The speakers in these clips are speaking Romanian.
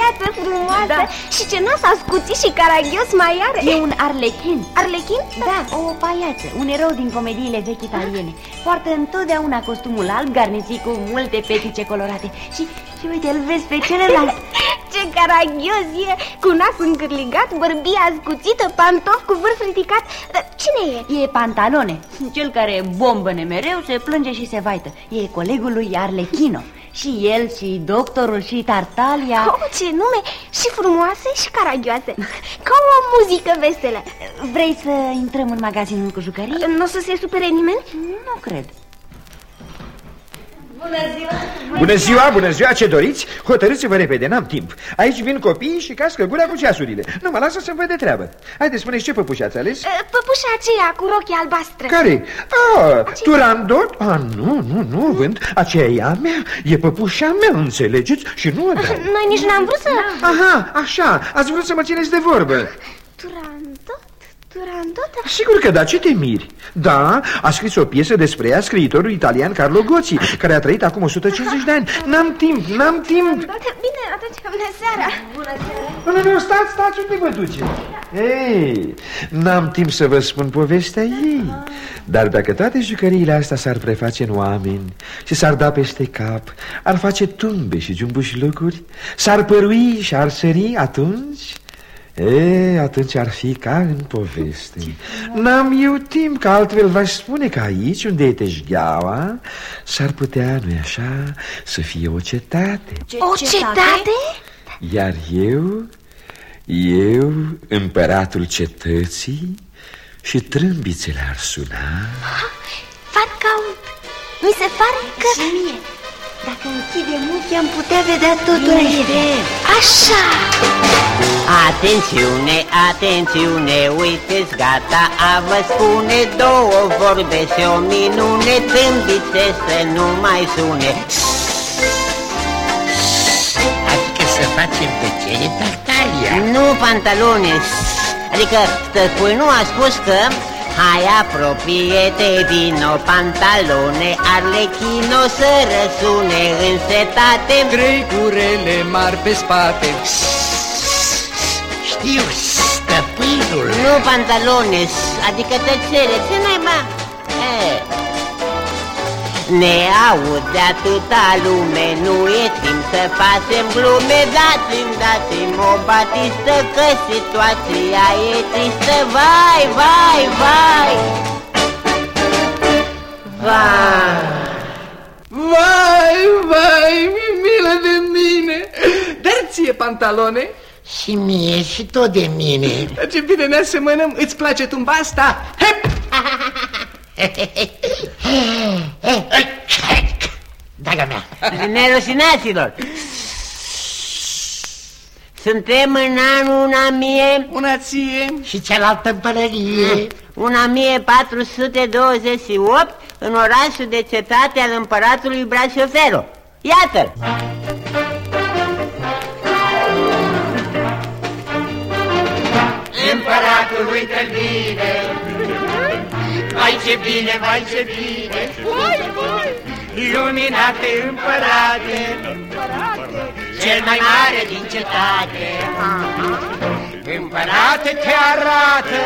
iată frumoasă. Da. Și ce nas ascuțit și caragios mai are. E un arlechin. Arlechin? Da, o paiață, un erou din comediile vechi italiene Poartă întotdeauna costumul alb garnițit cu multe petice colorate. Și, și uite, îl vezi pe celălalt. Ce caragios e, cu nas încârligat, bărbia ascuțită, pantof cu vârf ridicat Dar Cine e? E Pantalone, cel care bombăne mereu, se plânge și se vaită. E colegul lui Arlechino și el, și doctorul, și Tartalia Oh, ce nume! Și frumoase și caragioase Ca o muzică veselă Vrei să intrăm în magazinul cu jucării? Nu o să se supere nimeni? Nu cred Bună ziua! Bună ziua, bună ziua, ce doriți? Hotărâți-vă repede, n-am timp Aici vin copiii și cască gura cu ceasurile Nu mă lasă să văd de treabă Haideți, spuneți ce păpușă ați ales? Păpușa aceea cu rochii albastre Care? Ah, Turandot? Ah, nu, nu, nu, vând Aceea e a mea, e păpușa mea, înțelegeți? Și nu o dau Noi nici n-am vrut să... Aha, așa, ați vrut să mă țineți de vorbă Turandot? Turandot? Sigur că da, ce te miri? Da, a scris o piesă despre ea scriitorul italian Carlo Gozzi, care a trăit acum 150 de ani. N-am timp, n-am timp. Bine, atunci, bună seara. Bună seara. Nu, nu, stați, stați, unde vă duce? Ei, n-am timp să vă spun povestea ei. Dar dacă toate jucăriile astea s-ar preface în oameni și s-ar da peste cap, ar face tumbe și jumbuși lucruri, s-ar părui și ar sări atunci... E, atunci ar fi ca în poveste. N-am eu timp, că altfel v-aș spune că aici, unde e teșgheaua S-ar putea, nu-i așa, să fie o cetate. Ce, O cetate? Iar eu, eu, împăratul cetății Și trâmbițele ar suna. Fac caut Mi se pare că... Și mie dacă închidem ochii am putea vedea totul Așa. Atențiune, atențiune, uiteți gata a vă spune Două vorbe și o minune, tâmbițe să nu mai sune. Adică să facem tăcere Tartalia Nu pantalone, adică stăpânul a spus că Hai apropie-te, vino, pantalone, arlechino să răsune în setate Trei curele mari pe spate Știu, stăpânul Nu pantalone, adică tăcere, ce naiba? Eh. Ne aude atâta lume, nu e timp să facem glume. Dați-mi, dați-mi o batistă că situația e tristă. Vai, vai, vai! Vai! Vai, vai, mi milă de mine! Dar ție pantalone? Și mie și tot de mine. Dar ce bine ne asemănăm, îți place tumba asta? Hep! Draga mea. Nerosinaților Suntem în anul una mie Una ție. Și cealaltă în pălărie. Una mie 428 În orașul de cetate al împăratului Brașoferu Iată-l! Împăratul uită-l bine. Vai ce bine, vai ce bine. Vai, vai Luminate împărate. Cel mai mare din cetate. Împărate te arată.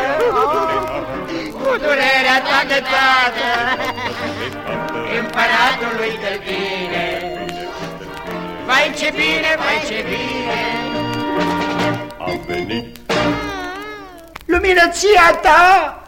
Cu durerea ta de tată Împăratul uită-l bine. Vai ce bine, vai ce bine. A venit. Luminăția ta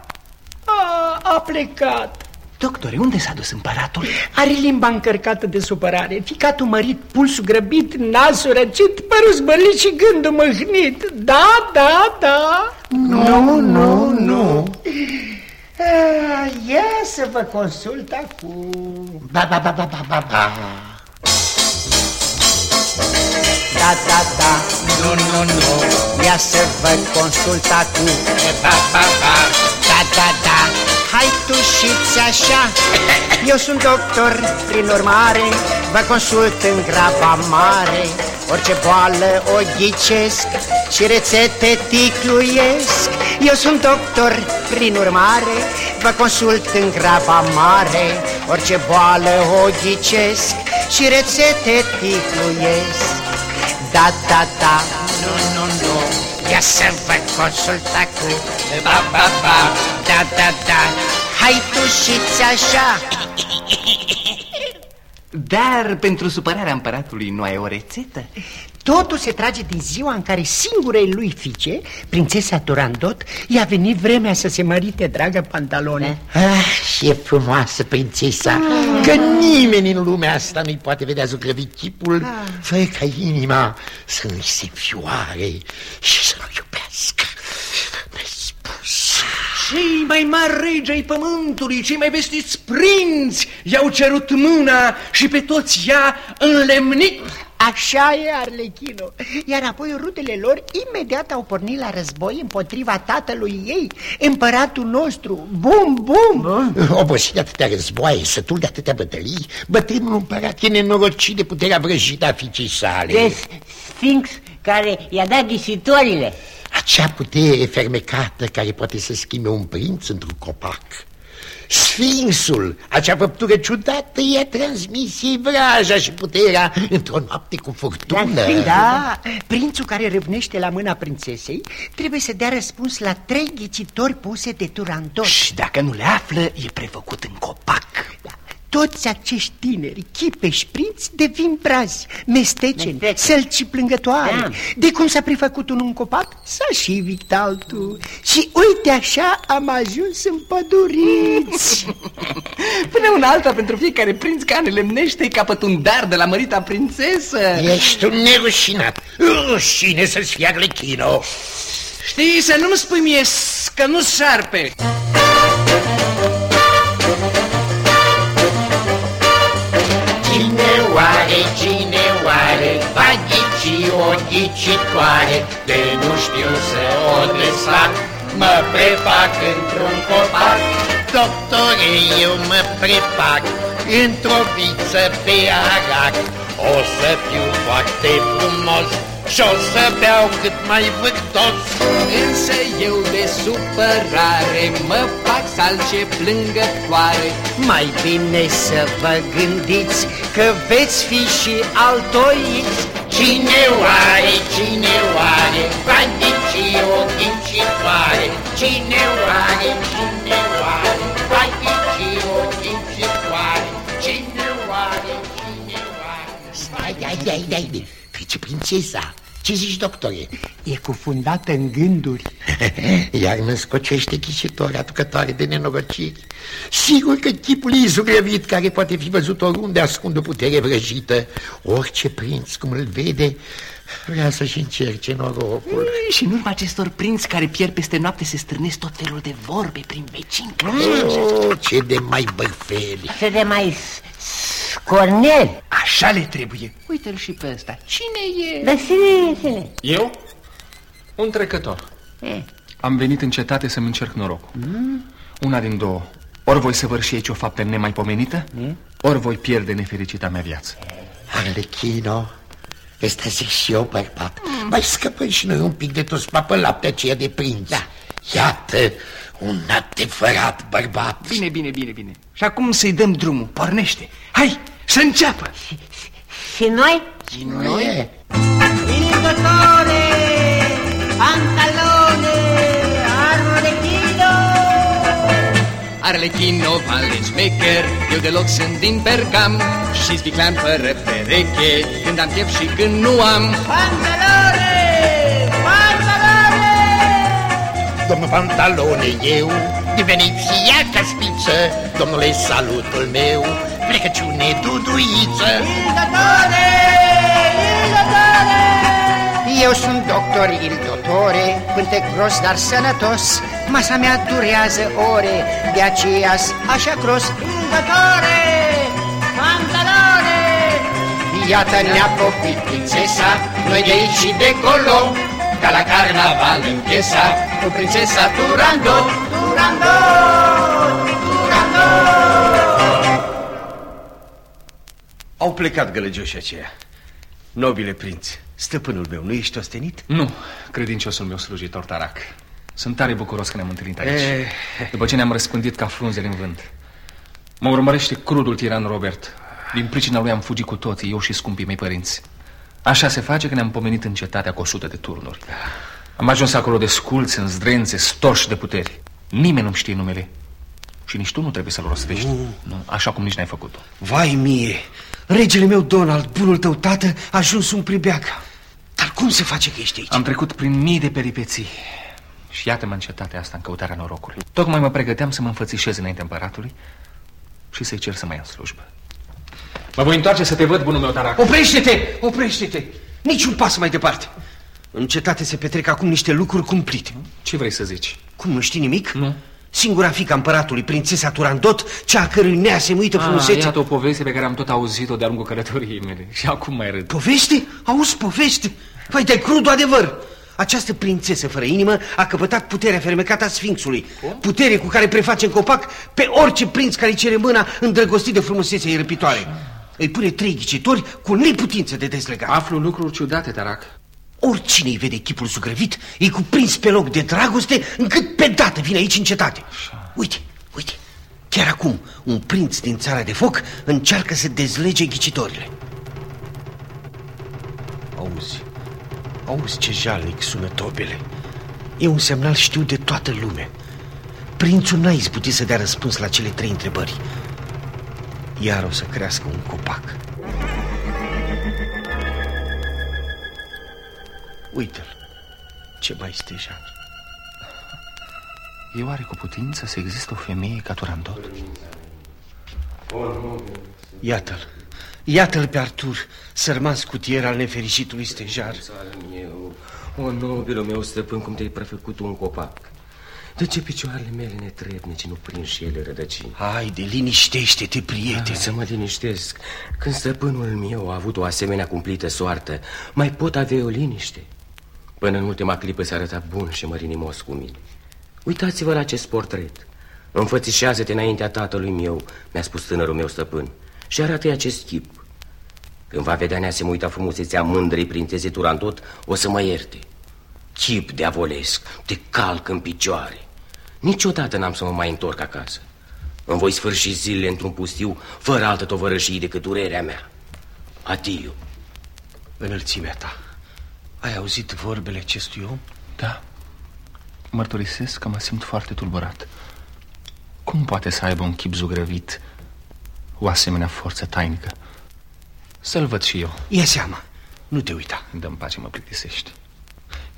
a, a plecat. Doctore, unde s-a dus împăratul? Are limba încărcată de supărare, ficatul mărit, pulsul grăbit, nasul răcit, părul zbărlit și gândul mâhnit. Da, da, da. Nu, nu, nu. Ah, Ia să vă consult acum. Ba, ba, ba, ba, ba, ba, ba. Da, da, da, nu, nu, nu Ia să vă consult acum Ba, ba, ba. Da, da, da. Hai tu și așa. Eu sunt doctor, prin urmare Vă consult în graba mare. Orice boală o ghicesc Și rețete ticluiesc. Eu sunt doctor, prin urmare Vă consult în graba mare. Orice boală o ghicesc Și rețete ticluiesc. Da, da, da, nu, nu, nu Ia să vă consulta cu Ba, ba, ba. Da, da, da. Hai tu și-ți așa. Dar pentru supărarea împăratului nu ai o rețetă? Totul se trage din ziua în care singurei lui fiice, prințesa Turandot, i-a venit vremea să se mărite, dragă pantalone. Ah, și e frumoasă prințesa ah. Că nimeni în lumea asta nu-i poate vedea zugrăvit chipul ah. Fără ca inima să-i se fioare și să-l iubească Nespus Cei mai mari regi ai pământului, cei mai vestiți prinți i-au cerut mâna și pe toți i-a înlemnit Așa e, Arlechino. Iar apoi rudele lor imediat au pornit la război împotriva tatălui ei, împăratul nostru. Bum, bum! Obosit de atâtea războaie, sătul de atâtea bătălii, bătrânul împărat e nenorocit de puterea vrăjită a fiicei sale. De Sphinx care i-a dat ghisitorile. Acea putere fermecată care poate să schimbe un prinț într-un copac. Sfinxul, acea făptură ciudată, i-a transmis ei vraja și puterea într-o noapte cu furtună. Da, prințul care râvnește la mâna prințesei trebuie să dea răspuns la trei ghicitori puse de Turandot. Și dacă nu le află, e prefăcut în copac. Da. Toți acești tineri, chipeși prinți, devin brazi, mesteceni, sălci plângătoare. Da. De cum s-a prefăcut unul în copac, s-a și evit altul. Și uite așa am ajuns împăduriți. Până un alta pentru fiecare prinț care lemnește capăt un dar de la mărita prințesă. Ești un nerușinat. Rușine să-ți fie Arlechino. Știi, să nu-mi spui mie că nu șarpe. Ghicitoare De nu știu să o desfac. Mă prefac într-un copac. Doctore, eu mă prefac Într-o viță pe arac O să fiu foarte frumos și o să beau cât mai vârtos Însă eu de supărare Mă fac salce plângătoare. Mai bine să vă gândiți Că veți fi și altoiți Cine oare, cine oare Va ghici o ghicitoare Cine oare, cine oare Va ghici o ghicitoare Cine oare, cine oare Stai, dai, dai, dai Fice prințesa ce zici, doctore? E cufundată în gânduri. Iar mă scocește chisitori aducătoare de nenorociri. Sigur că chipul izurevit care poate fi văzut oriunde ascunde o putere vrăjită. Orice prinț cum îl vede Vrea să-și încerce norocul. E, Și în urma acestor prinți care pierd peste noapte Se strânesc tot felul de vorbe prin vecini oh, Ce de mai băfeli Ce de mai Cornel Așa le trebuie Uite-l și pe ăsta Cine e? Da, cine e? Cine? Eu? Un trecător e. Am venit în cetate să-mi încerc norocul mm? Una din două Ori voi săvârși aici o faptă nemaipomenită mm? Ori voi pierde nefericita mea viață Arlechino Ăsta zic și eu, bărbat mm. Mai scăpăm și noi un pic de toți papă lapte aceea de prinț da. Iată un adevărat bărbat. Bine, bine, bine, bine. Și acum să-i dăm drumul, pornește. Hai, să înceapă. Și, și noi? Și noi? Vingătoare, pantalone, arlechino Arlechino, vale șmecher Eu deloc sunt din pergam. Și zviclean fără pereche Când am chef și când nu am. Pantalone, pantalone Domnul Pantalone, eu. Deveniți ea ca spiță Domnule, salutul meu. Plecăciune, duduiță. Ildotore, Ildotore Eu sunt doctor Ildotore Cântec gros, dar sănătos. Masa mea durează ore De aceea așa gros. Ildotore, pantalone! Iată ne-a popit prințesa Noi de aici și de colo ca la carnaval în piesa Cu prințesa Turandot, Turandot, Turandot Au plecat gălăgioșii aceia. Nobile prinț, stăpânul meu, nu ești ostenit? Nu, credinciosul meu slujitor Tarac. Sunt tare bucuros că ne-am întâlnit aici. E... După ce ne-am răspândit ca frunzele în vânt. Mă urmărește crudul tiran Robert. Din pricina lui am fugit cu toții, eu și scumpii mei părinți Așa se face că ne-am pomenit în cetatea cu o sută de turnuri. Am ajuns acolo de sculți, în zdrențe, storși de puteri. Nimeni nu știe numele. Și nici tu nu trebuie să-l rostești. Nu. nu. Așa cum nici n-ai făcut-o. Vai mie! Regele meu, Donald, bunul tău tată, a ajuns un pribeac. Dar cum se face că ești aici? Am trecut prin mii de peripeții. Și iată-mă în cetatea asta în căutarea norocului. Tocmai mă pregăteam să mă înfățișez înainte împăratului și să-i cer să mă ia în slujbă. Mă voi întoarce să te văd, bunul meu, Tarac. Oprește-te! Oprește-te! Niciun pas mai departe. În cetate se petrec acum niște lucruri cumplite. Ce vrei să zici? Cum, nu știi nimic? Nu. Singura fică împăratului, prințesa Turandot, cea a cărui neasemuită ah, frumusețe... Iată o poveste pe care am tot auzit-o de-a lungul călătoriei mele. Și acum mai râd. Poveste? Auzi, poveste? Păi de crudul adevăr. Această prințesă fără inimă a căpătat puterea fermecată a Sfinxului. Putere cu care preface în copac pe orice prinț care cere mâna îndrăgostit de frumusețea răpitoare. Îi pune trei ghicitori cu neputință de dezlegat. Aflu lucruri ciudate, Tarac. Oricine îi vede chipul sugrăvit, e cuprins pe loc de dragoste, încât pe dată vine aici în cetate. Așa. Uite, uite, chiar acum un prinț din țara de foc încearcă să dezlege ghicitorile. Auzi, auzi ce jalnic sună tobele. E un semnal știu de toată lumea. Prințul n-a izbutit să dea răspuns la cele trei întrebări. Iar o să crească un copac. Uite-l, ce mai stejar. E oare cu putință să există o femeie ca Turandot? Iată-l, iată-l pe Artur, sărman scutier al nefericitului stejar. O, nobilul meu stăpân, cum te-ai prefăcut un copac. De ce picioarele mele netrebnici nu prind și ele rădăcini? Haide, liniștește-te, prietene. Ah, să mă liniștesc. Când stăpânul meu a avut o asemenea cumplită soartă, mai pot avea o liniște? Până în ultima clipă se arăta bun și mărinimos cu mine. Uitați-vă la acest portret. Înfățișează-te înaintea tatălui meu, mi-a spus tânărul meu stăpân, și arată acest chip. Când va vedea neasemuita frumusețea mândrei prințeze Turandot, o să mă ierte. Chip de avolesc, te calc în picioare. Niciodată n-am să mă mai întorc acasă. Îmi voi sfârși zilele într-un pustiu, fără altă tovărășie decât durerea mea. Atiu. Înălțimea ta. Ai auzit vorbele acestui om? Da. Mărturisesc că mă simt foarte tulburat. Cum poate să aibă un chip zugrăvit o asemenea forță tainică? Să-l văd și eu. Ia seama, nu te uita. Dă-mi pace, mă plictisești.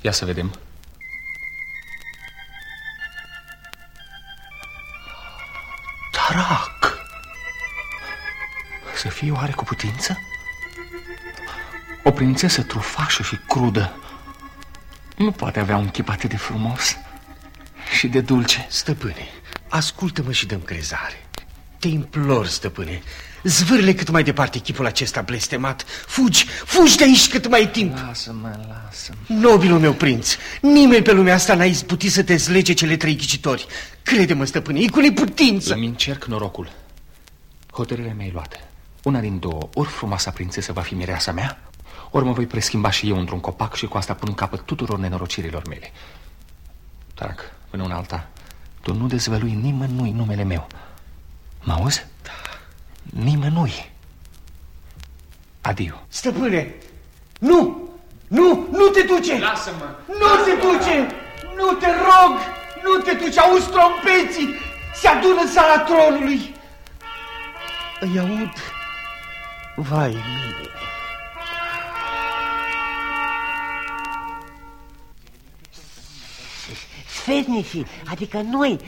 Ia să vedem. Tarac! Să fie oare cu putință? O prințesă trufașă și crudă nu poate avea un chip atât de frumos și de dulce. Stăpâne, ascultă-mă și dăm crezare. Te implor, stăpâne, zvârle cât mai departe chipul acesta blestemat. Fugi, fugi de aici cât mai e timp. Lasă-mă, lasă-mă. Nobilul meu prinț, nimeni pe lumea asta n-a izbutit să te zlege cele trei ghicitori. Crede-mă, stăpâne, e cu neputință. Îmi încerc norocul. Hotărârea mea e luată. Una din două, ori frumoasa prințesă va fi mireasa mea, ori mă voi preschimba și eu într-un copac și cu asta pun capăt tuturor nenorocirilor mele. Tarac, până una alta, tu nu dezvălui nimănui numele meu. Mă auzi? Da. Nimănui. Adio. Stăpâne, nu! Nu! Nu te duce! Lasă-mă! Nu Lasă te duce! Nu te rog! Nu te duce! Auzi trompeții! Se adună în sala tronului! Îi aud. Vai mine! Sfetnicii, adică noi.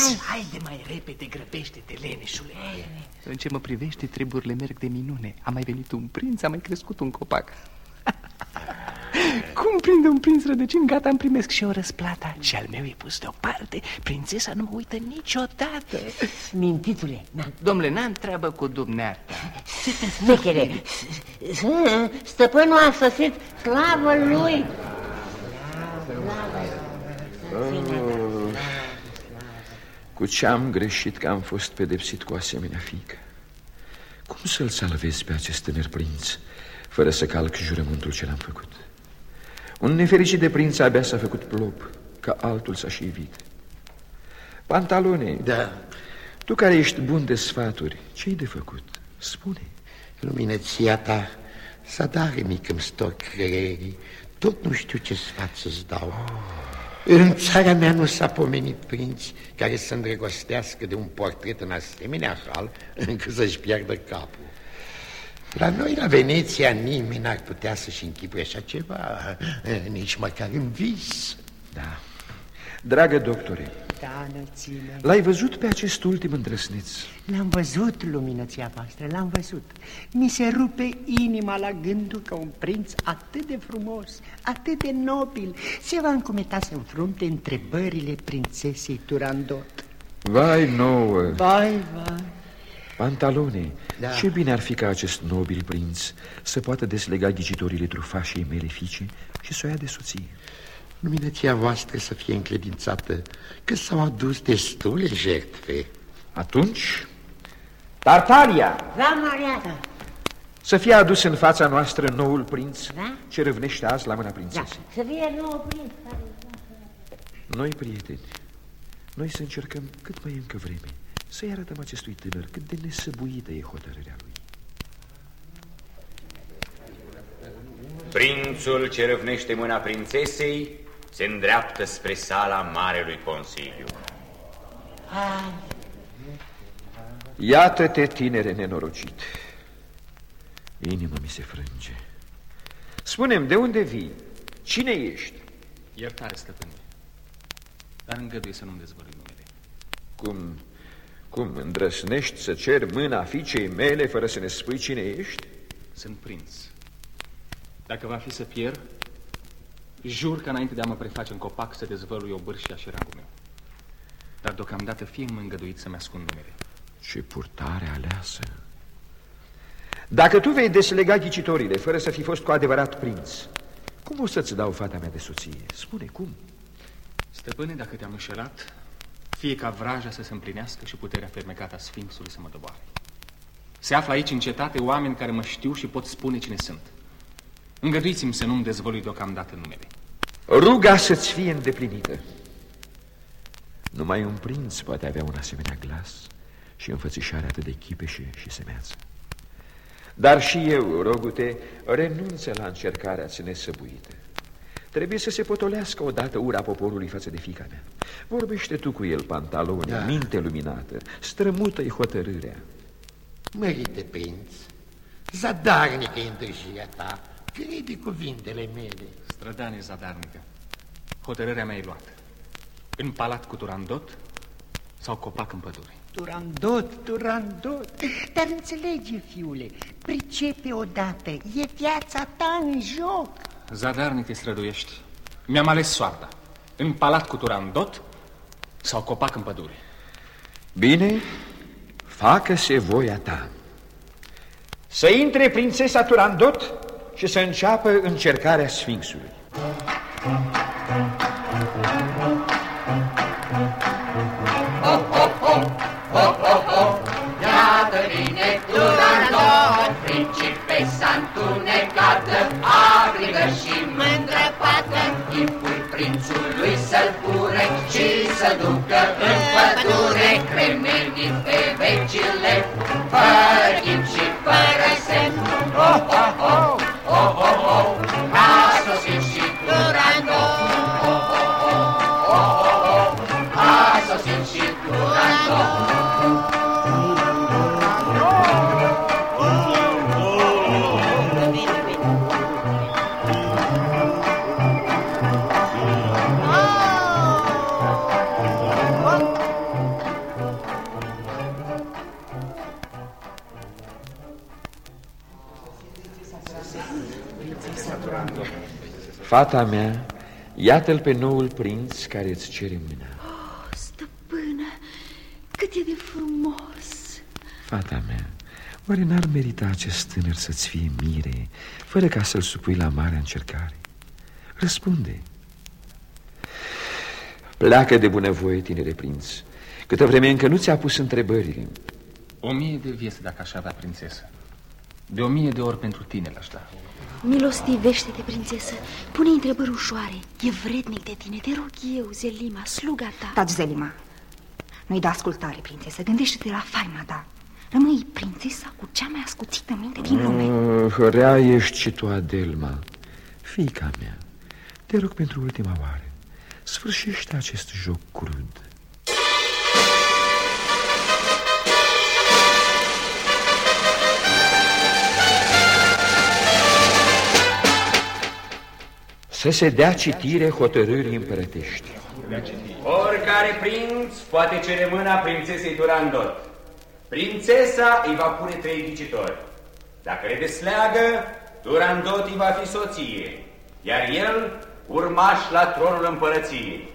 Hai, haide mai repede, grăbește-te, leneșule. În ce mă privește, treburile merg de minune. A mai venit un prinț, a mai crescut un copac. Cum prinde un prinț rădăcini, gata, îmi primesc și o răsplata Și al meu e pus deoparte Prințesa nu mă uită niciodată Mintitule na. Domnule, n-am treabă cu dumneata Smechere Stăpânul a sosit, slavă lui Oh, cu ce am greșit că am fost pedepsit cu asemenea fiică? Cum să-l salvez pe acest tânăr prinț Fără să calc jurământul ce l-am făcut Un nefericit de prinț abia s-a făcut plop Ca altul s-a și evit Pantalone Da Tu care ești bun de sfaturi Ce-i de făcut? Spune Luminăția ta Zadarnic îmi stor creierii, tot nu știu ce sfat să-ți dau. În țara mea nu s-a pomenit prinți care să îndrăgostească de un portret în asemenea hal încât să-și piardă capul. La noi, la Veneția, nimeni n-ar putea să-și închipui așa ceva, nici măcar în vis. Da. Dragă doctore, Da, înălțime. l-ai văzut pe acest ultim îndrăsniț? L-am văzut, luminăția voastră, l-am văzut. Mi se rupe inima la gândul că un prinț atât de frumos, atât de nobil, se va încumeta să înfrunte întrebările prințesei Turandot. Vai nouă! Vai, vai. Pantalone, Da. ce bine ar fi ca acest nobil prinț să poată deslega ghicitorile trufașei mele fiice și să o ia de soție. Luminăția voastră să fie încredințată că s-au adus destule jertfe. Atunci, Tartaria, Da, Mariana. să fie adus în fața noastră noul prinț Da? ce râvnește azi la mâna Da, prințesei. să fie nou prinț. Noi, prieteni, noi să încercăm cât mai încă vreme să-i arătăm acestui tânăr cât de nesăbuită e hotărârea lui. Prințul ce răvnește mâna prințesei se îndreaptă spre sala Marelui Consiliu. Iată-te, tinere nenorocit. Inima mi se frânge. Spunem, de unde vii? Cine ești? Iertare, stăpâne. Dar îngăduie să nu-mi dezvălui numele. Cum, cum îndrăsnești să cer mâna fiicei mele fără să ne spui cine ești? Sunt prinț. Dacă va fi să pierd, jur că înainte de a mă preface în copac să dezvălui obârșia și rangul meu. Dar deocamdată fie mă îngăduit să-mi ascund numele. Ce purtare aleasă! Dacă tu vei deslega ghicitorile fără să fi fost cu adevărat prinț, cum o să-ți dau fata mea de soție? Spune cum? Stăpâne, dacă te-am înșelat, fie ca vraja să se împlinească și puterea fermecată a Sfinxului să mă doboare. Se află aici în cetate oameni care mă știu și pot spune cine sunt. Îngăduiți-mi să nu-mi dezvălui deocamdată numele. Ruga să-ți fie îndeplinită. Numai un prinț poate avea un asemenea glas și înfățișare atât de chipeșe și semeață. Dar și eu, rogute, renunță la încercarea-ți nesăbuită. Trebuie să se potolească odată ura poporului față de fica mea. Vorbește tu cu el, pantaloni, Da. da. minte luminată, strămută-i hotărârea. Mărite prinț, zadarnică e întârzirea ta, crede cuvintele mele. Strădanie zadarnică. Hotărârea mea e luată. În palat cu Turandot sau copac în pădure. Turandot, turandot, dar înțelege, fiule, pricepe odată, e viața ta în joc. Zadarnic te străduiești. Mi-am ales soarta. În palat cu Turandot sau copac în pădure. Bine, facă-se voia ta. Să intre prințesa Turandot și să înceapă încercarea Sfinxului. Iată vine Turandot, principesa întunecată, agrigă și mândră pată, timpul prințului să-l fure și să ducă în pădure, cremenii pe vecile, fără Fata mea, iată-l pe noul prinț care îți cere mâna. Stăpână, cât e de frumos Fata mea, oare n-ar merita acest tânăr să-ți fie mire, fără ca să-l supui la marea încercare? Răspunde. Pleacă de bunăvoie, tinere prinț, câtă vreme încă nu ți-a pus întrebări. O mie de vieți dacă aș avea prințesă. De o mie de ori pentru tine l-aș da. Milostivește-te, prințesă Pune întrebări ușoare E vrednic de tine, te rog eu, Zelima, sluga ta Taci, Zelima. Nu-i da ascultare, prințesă. Gândește-te la faima ta. Rămâi prințesa cu cea mai ascuțită minte din lume. Uh, rea ești și tu, Adelma. Fica mea, te rog pentru ultima oară, sfârșește acest joc crud. Să se dea citire hotărârii împărătești. Oricare prinț poate cere mâna prințesei Turandot. Prințesa îi va pune trei ghicitori. Dacă le desleagă, Turandot îi va fi soție, iar el urmaș la tronul împărăției.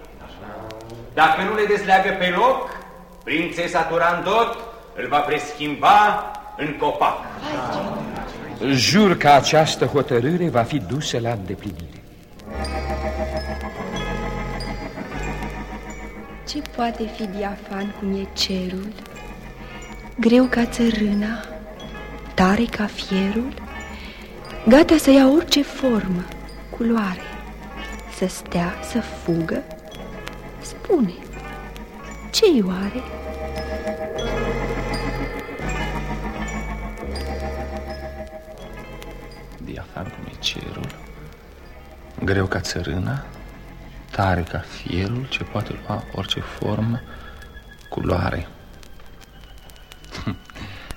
Dacă nu le desleagă pe loc, prințesa Turandot îl va preschimba în copac. Jur că această hotărâre va fi dusă la îndeplinire. Ce poate fi diafan cum e cerul? Greu ca țărâna, tare ca fierul, gata să ia orice formă, culoare, să stea, să fugă? Spune, ce-i oare? Diafan cum e cerul, greu ca țărâna, tare ca fierul ce poate lua orice formă, culoare.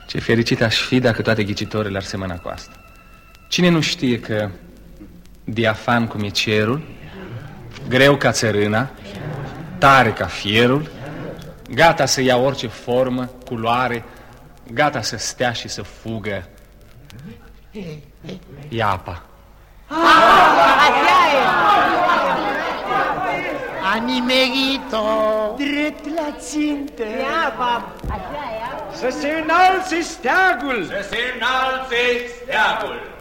Ce fericit aș fi dacă toate ghicitorile ar semăna cu asta. Cine nu știe că diafan cum e cerul, greu ca țărâna, tare ca fierul, gata să ia orice formă, culoare, gata să stea și să fugă, e apa. Așa e! A nimerit-o drept la țintă. Ia, pap. Să se înalțe steagul! Să se înalțe steagul!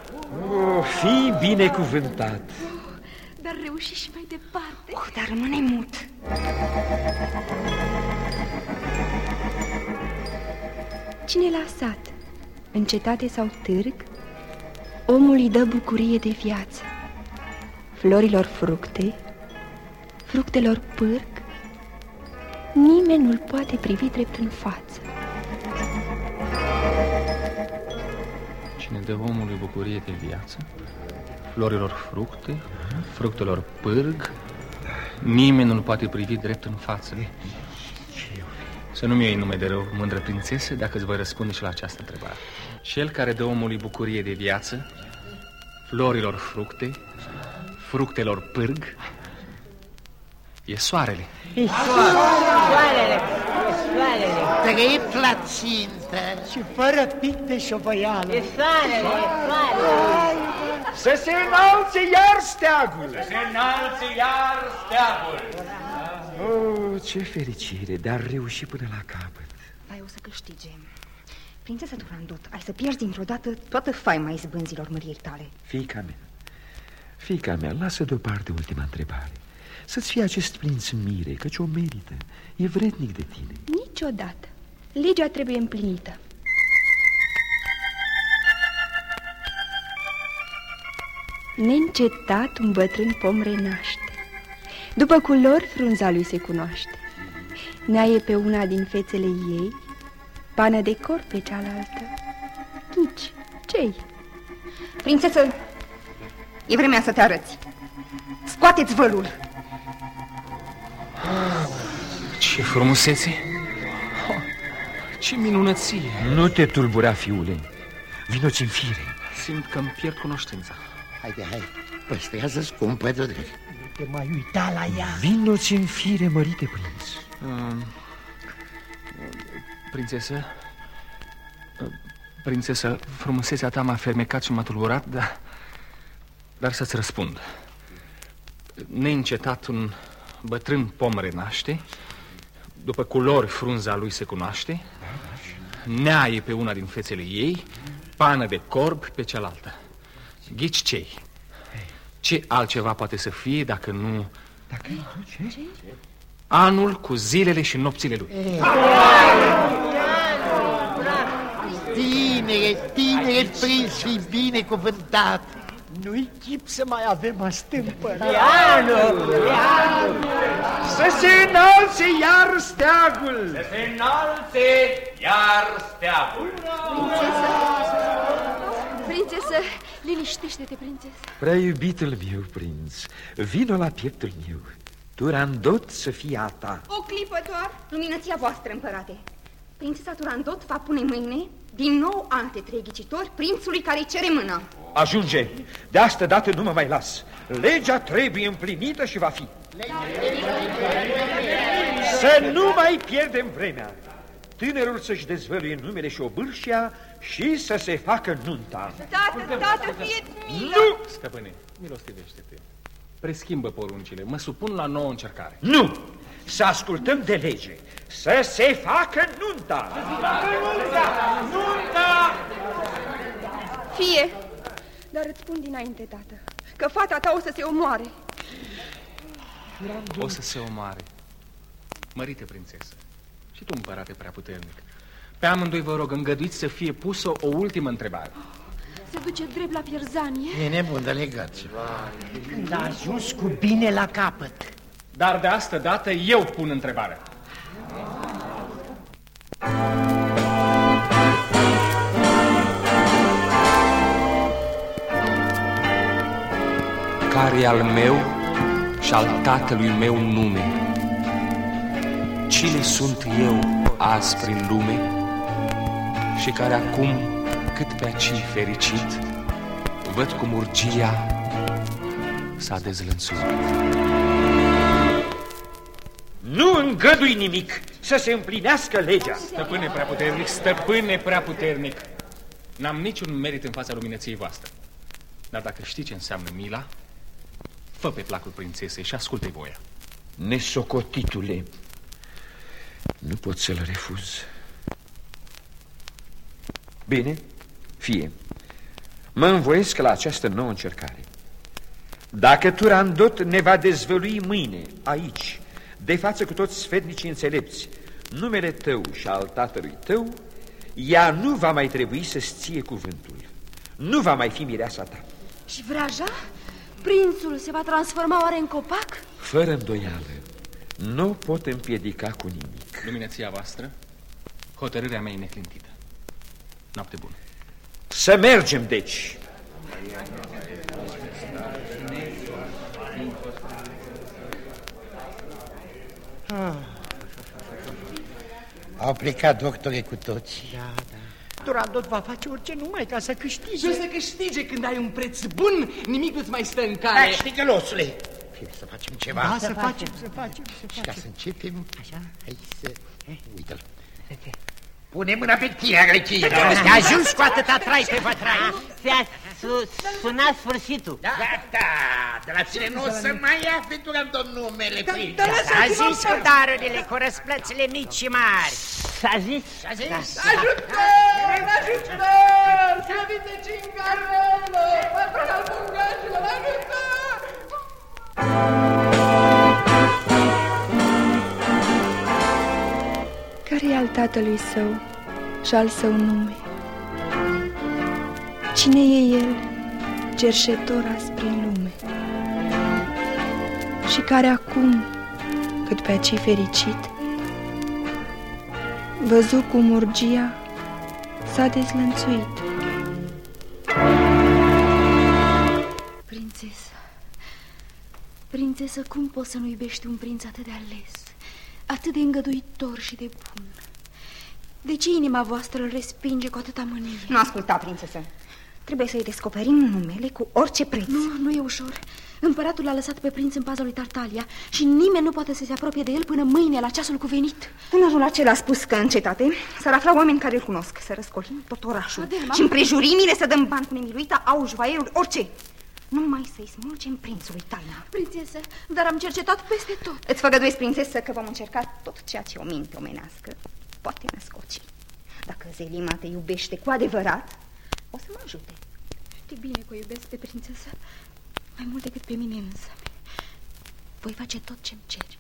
Oh, fi binecuvântat! Dar reuși și mai departe. Oh, dar rămâne mut. Cine l-a sat? În cetate sau târg? Omul îi dă bucurie de viață. Florilor fructe, fructelor pârg, nimeni nu-l poate privi drept în față. Cine dă omului bucurie de viață, florilor fructe, fructelor pârg, nimeni nu-l poate privi drept în față. Să nu-mi iei nume de rău, mândră prințesă, dacă îți voi răspunde și la această întrebare. Cel care dă omului bucurie de viață, florilor fructe, fructelor pârg, e soarele. Soarele, soarele. Drept la țintă și fără pic de șovăială. E soarele, e soarele. Să se înalțe iar steagul! Să se înalțe iar steagul! Oh, ce fericire, dar reuși până la capăt. Vai, o să câștige. Prințesa Turandot, ai să pierzi dintr-o dată toată faima izbânzilor măriei tale. Fica mea, fica mea, lasă deoparte ultima întrebare. Să-ți fie acest prinț mire, căci o merită. E vrednic de tine. Niciodată. Legea trebuie împlinită. Neîncetat un bătrân pom renaște. După culori, frunza lui se cunoaște. Neaie pe una din fețele ei, pană de cor pe cealaltă. Ghici, ce Prințesă, e vremea să te arăți. Scoateți vălul. Ce frumusețe! Oh, ce minunăție! Nu te tulbura, fiule. Vinoți în fire. Simt că îmi pierd cunoștința. Haide, hai, păstrează scumpă de Te mai uita la ea. Vinoți în fire, mărite prinț. Uh, prințesă, uh, prințesă, frumusețea ta m-a fermecat și m-a tulburat, dar, dar să-ți răspund. Neîncetat un bătrân pom renaște, după culori frunza lui se cunoaște, neaie pe una din fețele ei, pană de corb pe cealaltă. Ghici cei? Ce altceva poate să fie dacă nu... Dacă nu ce? Anul cu zilele și nopțile lui. Tinere, tinere prinț și binecuvântat. Nu-i chip să mai avem astâmpă. Să se înalțe iar steagul! Să se înalțe iar steagul. Prințesă, liniștește-te, prințesă. Prea iubitul meu, prinț, vino la pieptul meu. Turandot să fie a ta. O clipă doar. Luminăția voastră, împărate. Prințesa Turandot va pune mâine din nou alte trei ghicitori prințului care îi cere mâna. Ajunge! De asta dată nu mă mai las. Legea trebuie împlinită și va fi. Să nu mai pierdem vremea. Tânărul să-și dezvăluie numele și obârșia și să se facă nunta. Tată, tată, fie milă! Nu! Stăpâne, milostivește-te. Preschimbă poruncile. Mă supun la nouă încercare. Nu! Să ascultăm de lege. Să se facă nunta! Nunta! Fie, dar îți spun dinainte, tată, că fata ta o să se omoare. O să se omoare. Mărite prințesă. Și tu, împărate prea puternic. Pe amândoi vă rog, îngăduiți să fie pusă o ultimă întrebare. Se duce drept la pierzanie. E nebun de legat ceva. Când a ajuns cu bine la capăt. Dar de asta dată eu pun întrebarea. care e al meu și al tatălui meu nume. Cine sunt eu azi prin lume și care acum, cât pe aci fericit, văd cum urgia s-a dezlănțuit. Nu îngădui nimic să se împlinească legea. Stăpâne prea puternic, stăpâne prea puternic. N-am niciun merit în fața luminăției voastre. Dar dacă știi ce înseamnă mila, fă pe placul prințesei și ascultă voia. Nesocotitule, nu pot să-l refuz. Bine, fie. Mă învoiesc la această nouă încercare. Dacă Turandot ne va dezvălui mâine, aici, de față cu toți sfetnicii înțelepți, numele tău și al tatălui tău, ea nu va mai trebui să-ți ție cuvântul. Nu va mai fi mireasa ta. Și vraja? Prințul se va transforma oare în copac? Fără îndoială, nu pot împiedica cu nimic. Luminăția voastră, hotărârea mea e neclintită. Noapte bună. Să mergem, deci. Ah. Au plecat doctorii cu toți. Da, da. Turandot va face orice numai ca să câștige. Și o să câștige când ai un preț bun, nimic nu-ți mai stă în Hai, cale. știgălosule! Fie să facem ceva. Da, să facem, să facem, să Și ca facem. să începem, așa, hai să... Eh, Uite-l. Pune mâna pe tine, Agrechie. Te ajuns cu atâta trai pe vătrai. Ți-a su- sunat sfârșitul. Da, da, de la tine nu o să mai ia Turandot numele prin. A zis cu darurile, cu răsplățile mici și mari. S-a zis? S-a zis? Ajutor! Ajutor! Slăvite cingarelă! Pătrăna fungașilor, ajutor! Al tatălui său și al său nume? Cine e el, cerșetor spre lume? Și care acum, cât pe aci fericit, văzu cum urgia s-a dezlănțuit. Prințesă, prințesă, cum poți să nu iubești un prinț atât de ales, atât de îngăduitor și de bun? De ce inima voastră îl respinge cu atâta mânie? Nu asculta, prințesă. Trebuie să-i descoperim numele cu orice preț. Nu, nu e ușor. Împăratul l-a lăsat pe prinț în paza lui Tartalia și nimeni nu poate să se apropie de el până mâine la ceasul cuvenit. Tânărul acela a spus că în cetate s-ar afla oameni care îl cunosc, să răscolim tot orașul. Adelma. Și împrejurimile să dăm bani cu nemiluita, au juvaierul, orice. Numai să-i smulgem prințului taina. Prințesă, dar am cercetat peste tot. Îți făgăduiesc, prințesă, că vom încerca tot ceea ce o minte omenească poate născoci. Dacă Zelima te iubește cu adevărat, o să mă ajute. Știi bine că o iubesc pe prințesă mai mult decât pe mine însă. Voi face tot ce-mi ceri.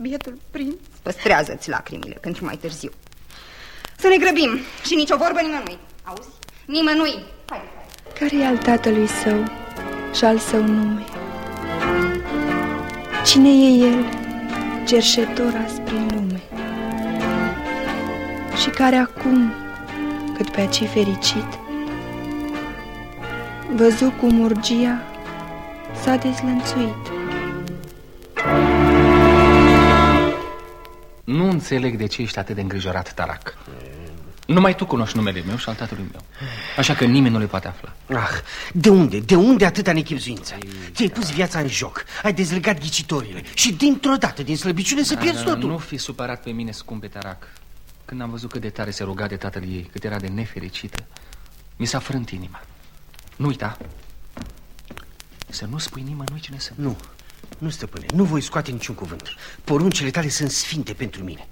Bietul prinț Păstrează-ți lacrimile pentru mai târziu Să ne grăbim și nicio vorbă nimănui Auzi? Nimănui Hai, hai Care e al tatălui său și al său nume? Cine e el, cerșetor spre lume? Și care acum, cât pe aci fericit, văzu cum urgia s-a dezlănțuit. Nu înțeleg de ce ești atât de îngrijorat, Tarac. Numai tu cunoști numele meu și al tatălui meu. Așa că nimeni nu le poate afla. Ah, de unde? De unde atâta nechipzuință? Ți-ai pus viața în joc, ai dezlegat ghicitorile și dintr-o dată, din slăbiciune, să pierzi totul. Nu fi supărat pe mine, scumpe Tarac. Când am văzut cât de tare se ruga de tatăl ei, cât era de nefericită, mi s-a frânt inima. Nu uita, să nu spui nimănui cine sunt. Nu, nu, stăpâne, nu voi scoate niciun cuvânt. Poruncile tale sunt sfinte pentru mine.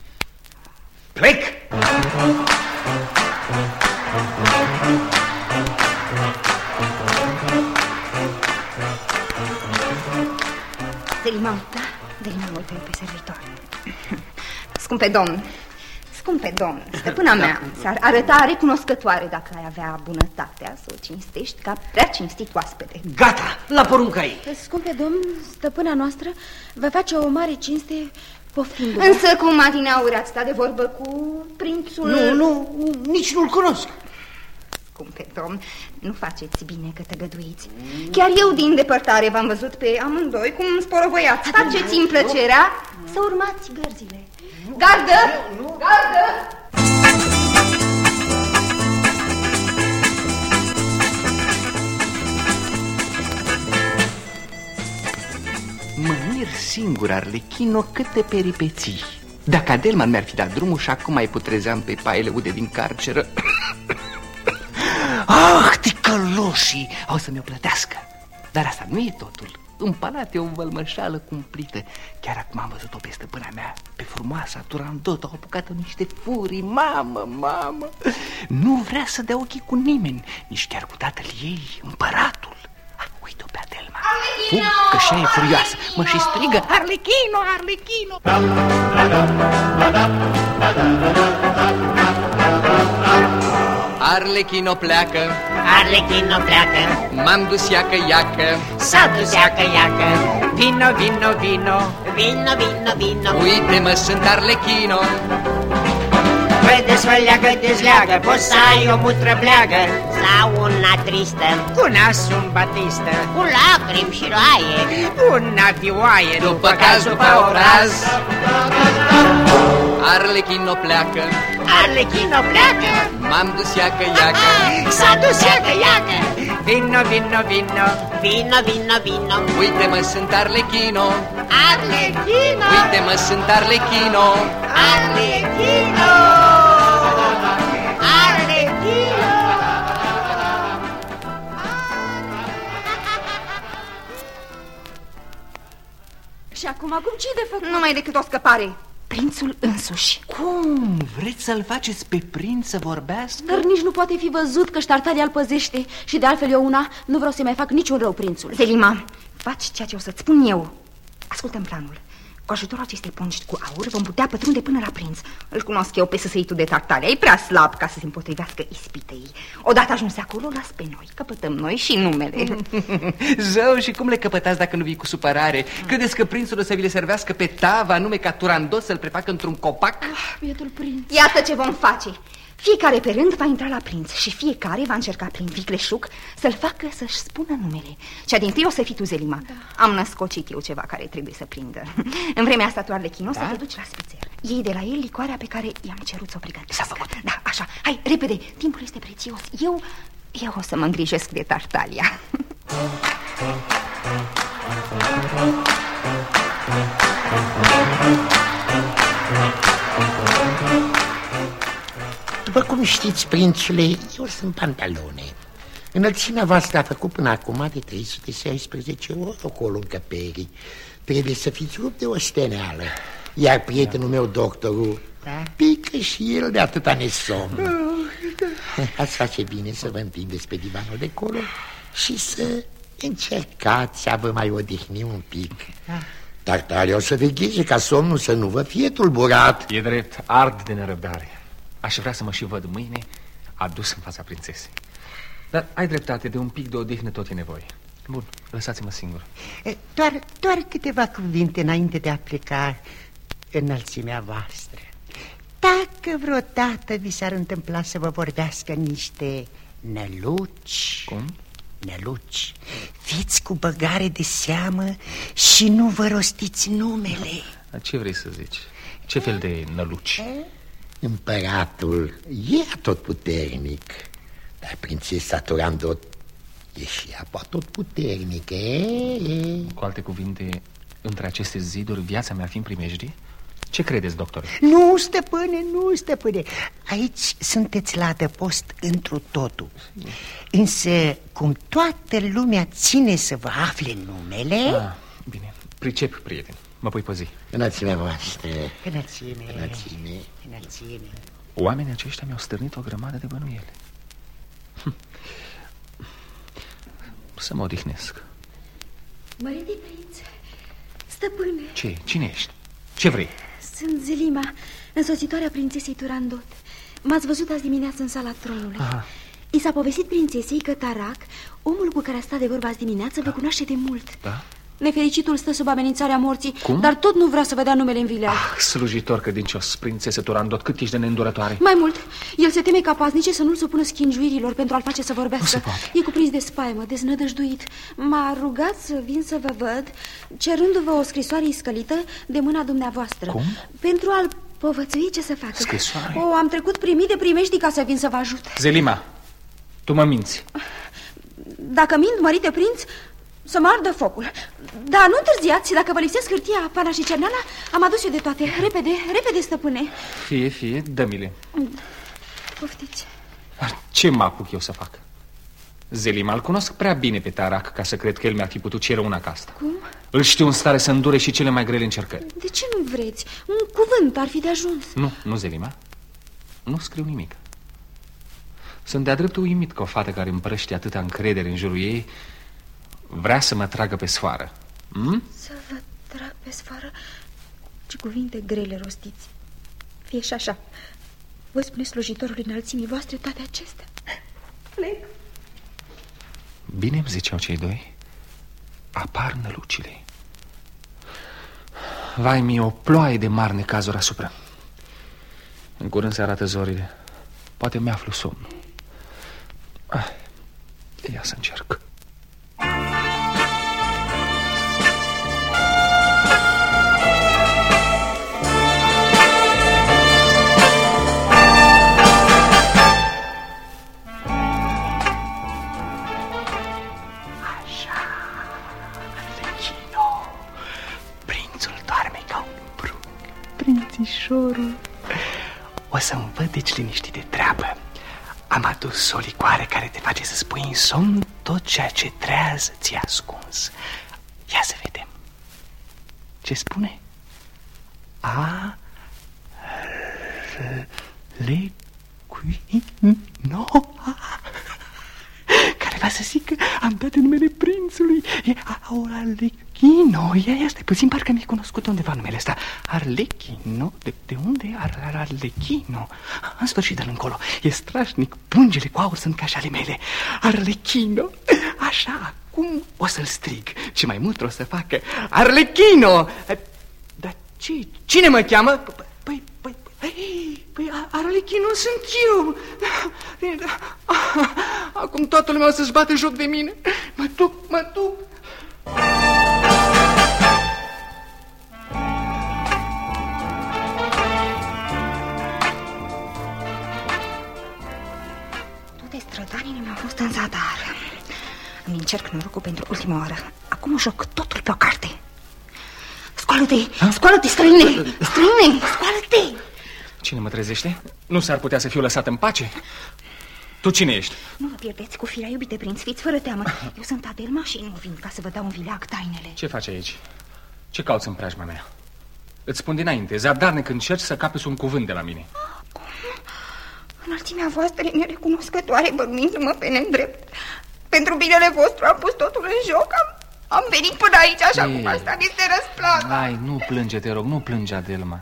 Plec! Zelima, da? Zelima, uite pe servitor. Scumpe domn, scumpe domn, stăpâna mea s-ar arăta recunoscătoare dacă ai avea bunătatea să o cinstești ca prea cinstit oaspete. Gata, la porunca ei. Scumpe domn, stăpâna noastră va face o mare cinste poftindu -vă. Însă cum adineauri ați stat de vorbă cu prințul... Nu, nu, nici nu-l cunosc. Scumpe domn, nu faceți bine că tăgăduiți. Chiar eu din depărtare v-am văzut pe amândoi cum sporovăiați. Faceți-mi plăcerea să urmați gărzile. Gardă! Gardă! Mă mir singur, Arlechino, câte peripeții. Dacă Adelman mi-ar fi dat drumul și acum mai putrezeam pe paile ude din carceră... ah, ticăloșii! O să mi-o plătească. Dar asta nu e totul. În palat e o vălmășală cumplită. Chiar acum am văzut-o pe stăpâna mea, pe frumoasa Turandot, au apucat niște furii, mamă, mamă. Nu vrea să dea ochii cu nimeni, nici chiar cu tatăl ei, împăratul. Ah, uite-o pe Adelma. Fug, că și e furioasă. Mă și strigă, Arlechino, Arlechino. Arlechino pleacă. Arlechino pleacă. M-am dus iacă, iacă. S-a dus iacă, iacă. Vino, vino, vino. Vino, vino, vino. Uite-mă, sunt Arlechino Păi desfăleagă, dezleagă Poți să ai o mutră bleagă. Sau una tristă Cu nasul batistă Cu lacrimi și roaie. Una vioaie După caz, după obraz. Arlechino pleacă. Arlechino pleacă. M-am dus iacă, iacă S-a dus iacă, iacă. Vino, vino, vino. Vino, vino, vino. Uite-mă, sunt Arlechino. Arlechino. Uite-mă, sunt Arlechino Arlechino. Arlechino acum, acum ce de făcut? Numai decât o scăpare. Prințul însuși. Cum? Vreți să-l faceți pe prinț să vorbească? Dar nici nu poate fi văzut că Ștartalia îl păzește Și de altfel eu una nu vreau să-i mai fac niciun rău prințul Zelima, faci ceea ce o să-ți spun eu. Ascultă-mi planul. Cu ajutorul acestei ponci cu aur vom putea pătrunde până la prinț. Îl cunosc eu pe săsăitul de Tartalia. E prea slab ca să se împotrivească ispitei. Odată ajunse acolo, las pe noi. Căpătăm noi și numele. Zău, și cum le căpătați dacă nu vii cu supărare? Credeți că prințul o să vi le servească pe tava, anume ca Turandot să-l prefacă într-un copac? Ah, bietul prinț Iată ce vom face. Fiecare pe rând va intra la prinț și fiecare va încerca prin vicleșuc să-l facă să-și spună numele. Cea din tâi o să fii tu, Zelima. Da. Am născocit eu ceva care trebuie să prindă. În vremea asta, tu, Arlechino, da? să te duci la spițer. Iei de la el licoarea pe care i-am cerut să o pregătească. S-a făcut. Da, așa. Hai, repede, timpul este prețios. Eu, eu o să mă îngrijesc de Tartalia. După cum știți, prințule, eu sunt pantalone. Înălțimea voastră a făcut până acum de 316 ori ocolo încăperii. Trebuie să fiți rupt de o steneală. Iar prietenul meu, doctorul, da? pică și el de atâta nesomn. Ați face bine să vă întindeți pe divanul de colo și să încercați a vă mai odihni un pic. Dar tare o să vegheze ca somnul să nu vă fie tulburat. E drept, ard de nerăbdare Aș vrea să mă și văd mâine adus în fața prințesei Dar ai dreptate, de un pic de odihnă tot e nevoie. Bun, lăsați-mă singur. E, Doar, doar câteva cuvinte înainte de a pleca înălțimea voastră. Dacă vreodată vi s-ar întâmpla să vă vorbească niște năluci... Cum? Năluci, fiți cu băgare de seamă și nu vă rostiți numele. Dar ce vrei să zici? Ce fel de năluci? Împăratul e tot puternic, dar prințesa Turandot e și ea tot puternică. E? Cu alte cuvinte, între aceste ziduri, viața mea fiind primejdie? Ce credeți, doctor? Nu, stăpâne, nu, stăpâne Aici sunteți la adăpost întru totul Însă, cum toată lumea ține să vă afle numele Ah, bine, pricep, prieten. Mă pui pe zi. Înălțimea voastră. Înălțime, Înălțime. înălțime Oamenii aceștia mi-au stârnit o grămadă de bănuiele. Hm. Să mă odihnesc. Mărite prinț, stăpâne, Ce? Cine ești? Ce vrei? sunt Zelima, însoțitoarea prințesei Turandot. M-ați văzut azi dimineață în sala tronului. Aha. I s-a povestit prințesei că Tarac, omul cu care a stat de vorba azi dimineață, vă cunoaște de mult. Da? Nefericitul stă sub amenințarea morții, Cum? dar tot nu vrea să vă dea numele în vileag. Ah, slujitor credincios, prințesă Turandot, cât ești de neîndurătoare. Mai mult, el se teme ca paznice să nu-l supună schingiuirilor pentru a-l face să vorbească. Nu se poate. E cuprins de spaimă, deznădăjduit. M-a rugat să vin să vă văd, cerându-vă o scrisoare iscălită de mâna dumneavoastră. Cum? Pentru a-l povățui ce să facă. Scrisoare? O, am trecut primit de primești ca să vin să vă ajut. Zelima, tu mă minți. Dacă mint, mărite prinț, să mă ardă focul. Da, nu întârziați, dacă vă lipsesc hârtia, pana și cerneala, am adus eu de toate. Repede, repede, stăpâne. Fie, fie, dă-mi-le. Poftiți. Dar ce mă apuc eu să fac? Zelima, îl cunosc prea bine pe Tarac ca să cred că el mi-ar fi putut cere una ca asta. Cum? Îl știu în stare să îndure și cele mai grele încercări. De ce nu vreți? Un cuvânt ar fi de ajuns. Nu, nu, Zelima. Nu scriu nimic. Sunt de-a dreptul uimit că o fată care împrăște atâta încredere în jurul ei vrea să mă tragă pe sfoară. Hm? Să vă trag pe sfoară? Ce cuvinte grele rostiți. Fie și așa. Vă spune slujitorul înălțimii voastre toate acestea. Plec. Bine îmi ziceau cei doi. Apar nălucile. Vai mi o ploaie de mari necazuri asupra. În curând se arată zorile. Poate mi-aflu somnul. Ah, Ia să încerc să-mi văd deci liniștit de treabă. Am adus o licoare care te face să spui în somn tot ceea ce trează ți ascuns. Ia să vedem. Ce spune? A... Le... Cui... No... Care va să zic că am dat în numele prințului. E Arlecchino. Ia, ia, stai puțin, parcă mi-e cunoscut undeva numele ăsta. Arlecchino? De, de unde e Ar, Ar, Arlecchino? În sfârșit, dă încolo. E strașnic. Pungele cu aur sunt ca și ale mele. Arlecchino. Așa, cum o să-l strig? Și mai mult o să facă Arlecchino. Dar ce? Cine mă cheamă? Păi, păi, păi, păi Arlecchino sunt eu. Acum toată lumea o să-și bată joc de mine. Mă duc, mă duc. Încerc norocul pentru ultima oară. Acum joc totul pe o carte. Scoală-te, scoală-te, străine! Străine, scoală-te! Cine mă trezește? Nu s-ar putea să fiu lăsat în pace? Tu cine ești? Nu vă pierdeți cu firea, iubite prinț, fiți fără teamă. Eu sunt Adelma și nu vin ca să vă dau în vileag tainele. Ce faci aici? Ce cauți în preajma mea? Îți spun dinainte, zadarnic încerci să capeți un cuvânt de la mine. Înălțimea voastră e nerecunoscătoare bănuindu-mă pe nedrept Pentru binele vostru am pus totul în joc Am, am venit până aici așa Ei. cum asta este răsplata Hai, nu plânge, te rog, nu plânge, Adelma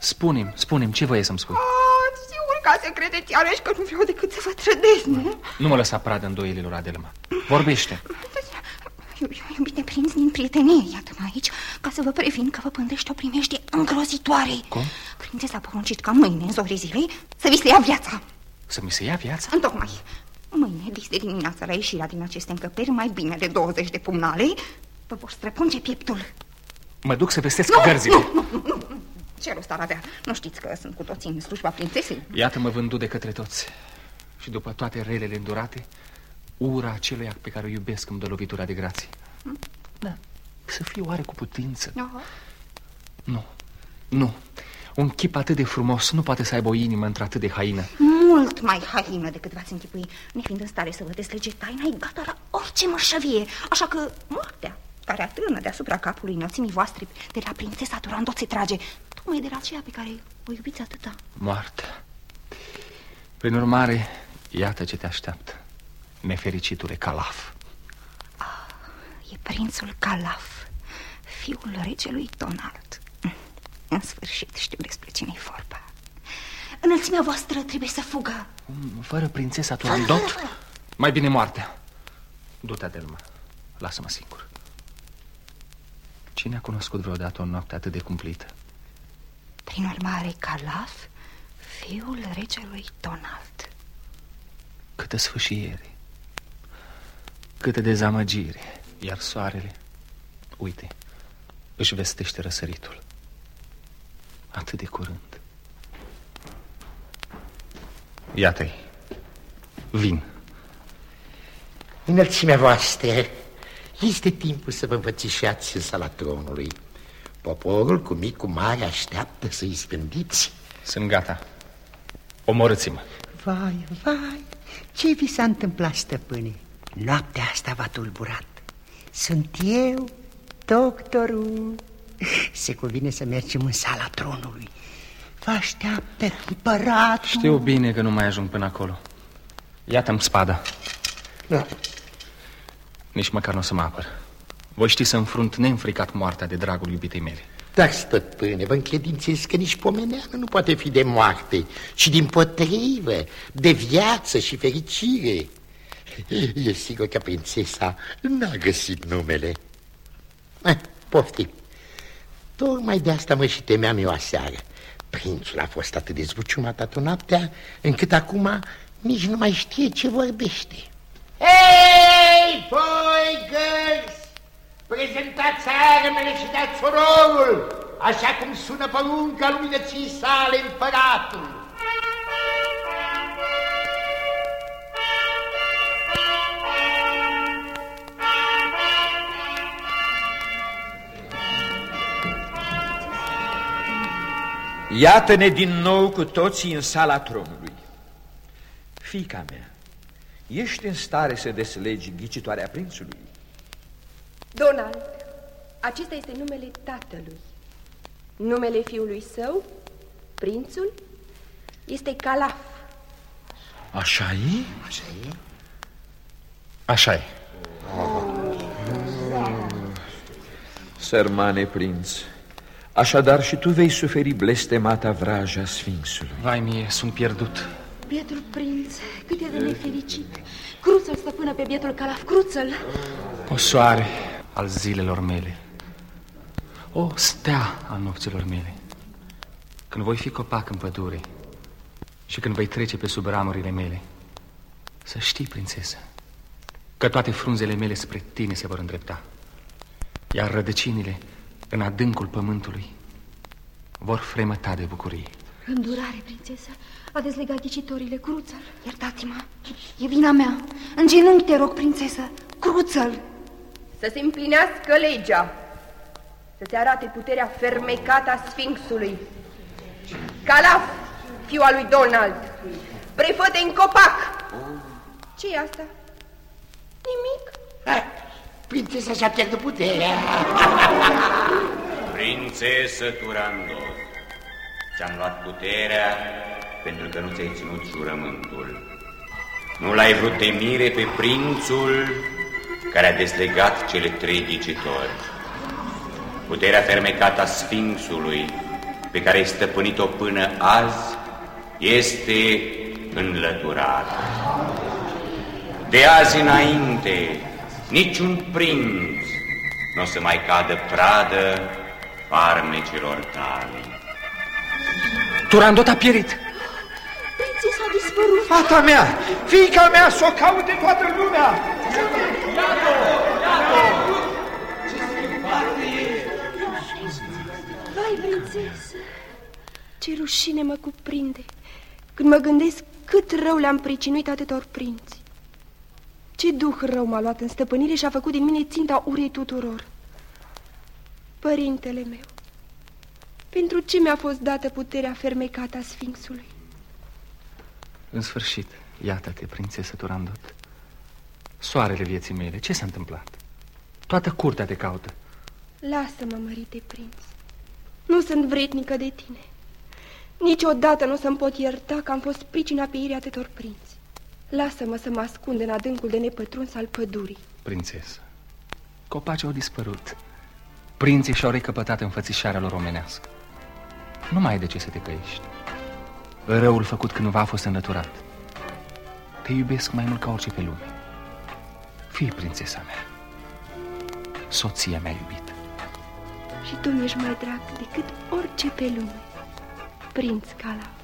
Spune-mi, spune-mi, ce voie să-mi spui? Ah, Sigur ca să credeți iarăși că nu vreau decât să vă trădesc, nu? Nu mă lăsa pradă îndoielilor, Adelma. Vorbește. Eu, eu, iubite prinț din prietenie, iată-mă aici, ca să vă previn că vă pândește o primește îngrozitoare. Cum? Prințesa a poruncit ca mâine, în zorii zilei, să vi se ia viața. Să mi se ia viața? Întocmai. Mâine, dis de dimineața, la ieșirea din aceste încăperi, mai bine de 20 de pumnale, vă vor străpunge pieptul. Mă duc să vestesc Nu, gărzile. nu, nu, nu, nu. Ce rost ar avea? Nu știți că sunt cu toții în slujba prințesei? Iată-mă vândut de către toți. Și după toate relele îndurate, ura aceluia pe care o iubesc îmi dă lovitura de grație. Da, să fiu oare cu putință. Aha. Nu, nu. Un chip atât de frumos nu poate să aibă o inimă într-atât de haină. Mult mai haină decât v-ați închipui, nefiind în stare să vă deslege taina, e gata la orice mărșăvie. Așa că moartea, care atârnă deasupra capului înălțimii voastre, de la prințesa Turandot se trage, tocmai de la aceea pe care o iubiți atâta. Moartă. Prin urmare, iată ce te așteaptă. Nefericitule calaf. E prințul Calaf, fiul regelui Donald. În sfârșit știu despre cine-i vorba. Înălțimea voastră trebuie să fugă. Fără prințesa Turandot, mai bine moartea. Du-te, Adelma. Lasă-mă singur. Cine a cunoscut vreodată o noapte atât de cumplită? Prin urmare, Calaf, fiul regelui Donald. Câtă sfâșiere, câtă dezamăgire, iar soarele, uite, își vestește răsăritul. Atât de curând. Iată-i. Vin. Înălțimea voastră, este timpul să vă învățișați în sala tronului. Poporul cu mic cu mare așteaptă să-i spândiți. Sunt gata. Omorâți-mă. Vai, vai, ce vi s-a întâmplat, stăpâne? Noaptea asta v-a tulburat. Sunt eu, doctorul. Se cuvine să mergem în sala tronului. Vă așteaptă împăratul. Știu bine că nu mai ajung până acolo. Iată-mi spada. Da. Nici măcar nu o să mă apăr. Voi ști să înfrunt neînfricat moartea de dragul iubitei mele. Dar, stăpâne, vă încredințez că nici pomeneană nu poate fi de moarte, ci din potrivă, de viață și fericire. E sigur că prințesa n-a găsit numele. Eh, poftim. Tocmai de asta mă și temeam eu aseară. Prințul a fost atât de zbuciumat atunci noaptea, încât acum nici nu mai știe ce vorbește. Hei, voi gărzi! Prezentați armele și dați ororul, așa cum sună porunca luminății sale împăratul. Iată-ne din nou cu toții în sala tronului. Fica mea, ești în stare să deslegi ghicitoarea prințului? Donald, acesta este numele tatălui. Numele fiului său, prințul, este Calaf. Așa e? Așa e? Așa e. Sărmane prinț, așadar și tu vei suferi blestemata vraja Sfinxului. Vai mie, sunt pierdut. Bietul prinț, cât e de nefericit. Cruță-l, stăpână, pe bietul Calaf, cruță-l. O soare al zilelor mele. O stea a nopților mele. Când voi fi copac în pădure și când voi trece pe sub ramurile mele, să știi, prințesă, că toate frunzele mele spre tine se vor îndrepta, iar rădăcinile în adâncul pământului vor fremăta de bucurie. Îndurare, prințesă, a dezlegat ghicitorile, cruță-l. Iertați-mă, e vina mea. În genunchi te rog, prințesă, cruță-l. Să se împlinească legea, să se arate puterea fermecată a Sfinxului. Calaf, fiul al lui Donald, prefăte în copac. ce e asta? Nimic. Prințesa și-a pierdut puterea. Prințesă Turandot, ți-am luat puterea pentru că nu ți-ai ținut jurământul. Nu l-ai vrut de mire pe prințul care a deslegat cele trei ghicitori. Puterea fermecată a Sfinxului, pe care ai stăpânit-o până azi, este înlăturat. De azi înainte, niciun prinț nu o să mai cadă pradă farmecilor tale. Turandot a pierit. Prințesa a dispărut. Fata mea, fiica mea, să o caute toată lumea. Vai, prințesă, ce rușine mă cuprinde când mă gândesc cât rău le-am pricinuit atâtor prinți. Ce duh rău m-a luat în stăpânire și a făcut din mine ținta urii tuturor. Părintele meu, pentru ce mi-a fost dată puterea fermecată a Sfinxului? În sfârșit, iată-te, prințesă Turandot. Soarele vieții mele, ce s-a întâmplat? Toată curtea te caută. Lasă-mă, mărite prinț. Nu sunt vretnică de tine. Niciodată nu o să-mi pot ierta că am fost pricina pieirii atâtor prinți. Lasă-mă să mă ascund în adâncul de nepătruns al pădurii. Prințesă, copacii au dispărut. Prinții și-au recăpătat înfățișarea lor omenească. Nu mai ai de ce să te căiești. Răul făcut cândva a fost înlăturat. Te iubesc mai mult ca orice pe lume. Fii prințesa mea, soția mea iubită. Și tu mi-ești mai drag decât orice pe lume. Prinț Cala.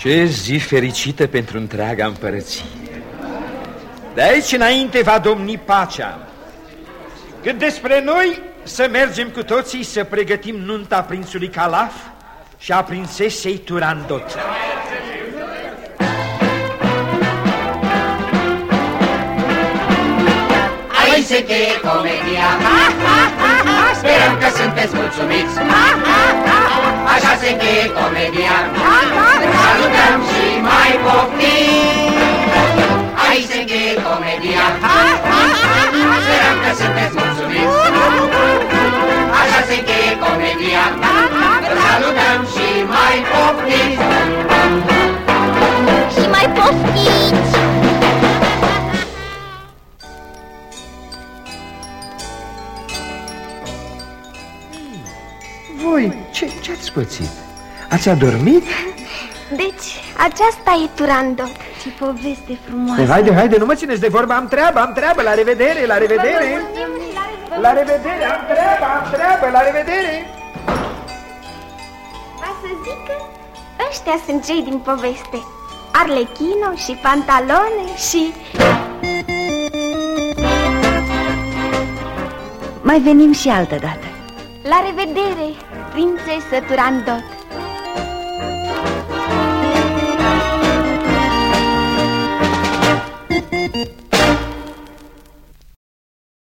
Ce zi fericită pentru întreaga împărăție. De aici înainte va domni pacea. Cât despre noi, să mergem cu toții să pregătim nunta prințului Calaf și a prințesei Turandot. Aici se încheie comedia Sperăm că sunteți mulțumiți Așa se încheie comedia. Salutăm și mai poftim. Aici se încheie comedia. Sperăm că sunteți mulțumiți. Așa se încheie comedia. Salutăm și mai poftim. Și mai poftiți! Voi, ce, ce-ați pățit? Ați adormit? Deci, aceasta e Turandot. Ce poveste frumoasă. E, haide, haide, nu mă țineți de vorba, am treabă, am treabă, la revedere, la revedere. La revedere, am treabă, am treabă, la revedere. Va să zică, ăștia sunt cei din poveste. Arlechino și pantalone și... Mai venim și altă dată. La revedere, prințesă Turandot.